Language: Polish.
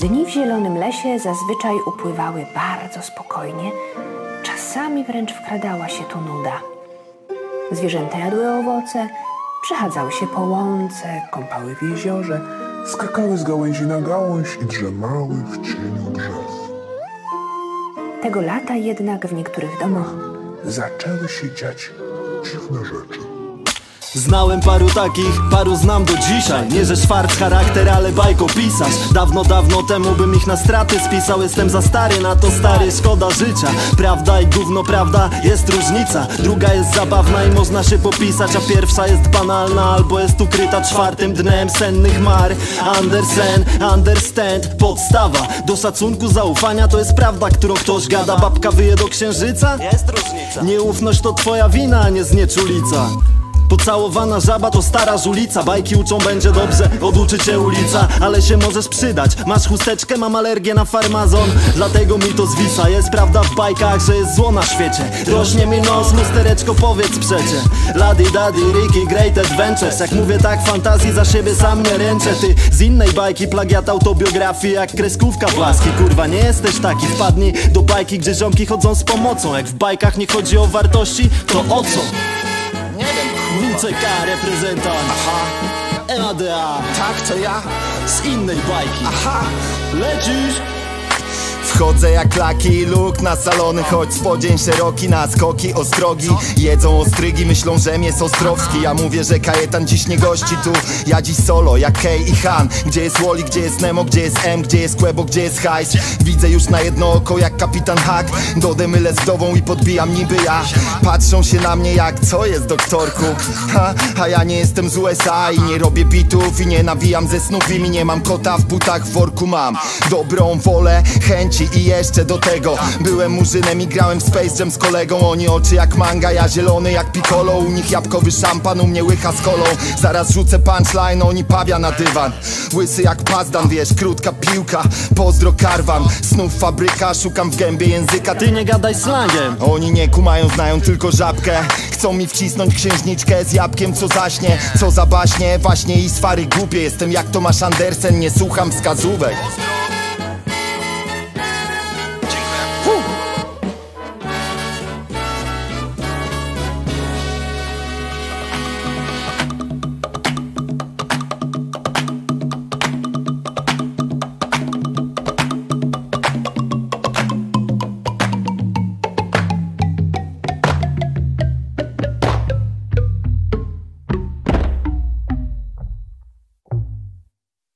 Dni w zielonym lesie zazwyczaj upływały bardzo spokojnie, czasami wręcz wkradała się tu nuda. Zwierzęta jadły owoce, przechadzały się po łące, Kąpały w jeziorze, skakały z gałęzi na gałąź i drzemały w cieniu drzew. Tego lata jednak w niektórych domach Zaczęły się dziać dziwne rzeczy. Znałem paru takich, paru znam do dzisiaj. Nie że szwarc charakter, ale bajkopisarz Dawno, dawno temu bym ich na straty spisał. Jestem za stary na to stary, szkoda życia. Prawda i gówno, prawda, jest różnica. Druga jest zabawna i można się popisać A pierwsza jest banalna albo jest ukryta czwartym dnem sennych mar. Andersen, understand, podstawa. Do szacunku, zaufania to jest prawda, którą ktoś gada. Babka wyje do księżyca? Jest różnica. Nieufność to twoja wina, a nie znieczulica Pocałowana żaba to stara żulica Bajki uczą będzie dobrze, oduczy cię ulica. Ale się możesz przydać. Masz chusteczkę, mam alergię na farmazon. Dlatego mi to zwisa. Jest prawda w bajkach, że jest zło na świecie. Rośnie mi nos, lustereczko powiedz przecie. Lady Daddy, Ricky, Great Adventures. Jak mówię tak, fantazji za siebie sam nie ręczę. Ty z innej bajki, plagiat autobiografii Jak kreskówka blaski. Kurwa, nie jesteś taki, wpadnij do bajki Gdzie ziomki chodzą z pomocą. Jak w bajkach nie chodzi o wartości, to o co? WCK reprezentant MADA Tak, to ja. z innej bajki Aha. Lecisz? Wchodzę jak Lucky Luke na salony Choć spodzień szeroki na skoki ostrogi. Jedzą ostrygi, myślą, że jest Ostrowski Ja mówię, że Kajetan dziś nie gości tu. Ja dziś solo, jak Kay i Han. Gdzie jest Wally, gdzie jest Nemo, gdzie jest M Gdzie jest Quebo, gdzie jest Hajs Widzę już na jedno oko jak kapitan Hack Dodę mylę z wdową i podbijam niby ja. Patrzą się na mnie jak, co jest doktorku? Ha, a ja nie jestem z USA i nie robię bitów I nie nawijam ze Snoopim i nie mam kota w butach, w worku mam Dobrą wolę, chęci i jeszcze do tego. Byłem murzynem i grałem w Space Jam z kolegą. Oni oczy jak manga, ja zielony jak piccolo. U nich jabłkowy szampan, u mnie łycha z kolą. Zaraz rzucę punchline, oni pawia na dywan. Łysy jak pazdan, wiesz, krótka piłka. Pozdro karwan, snów fabryka Szukam w gębie języka, Ty nie gadaj slangiem. Oni nie kumają, znają tylko żabkę. Chcą mi wcisnąć księżniczkę z jabłkiem, co zaśnie Co za baśnie, właśnie i swary głupie Jestem jak Tomasz Andersen, nie słucham wskazówek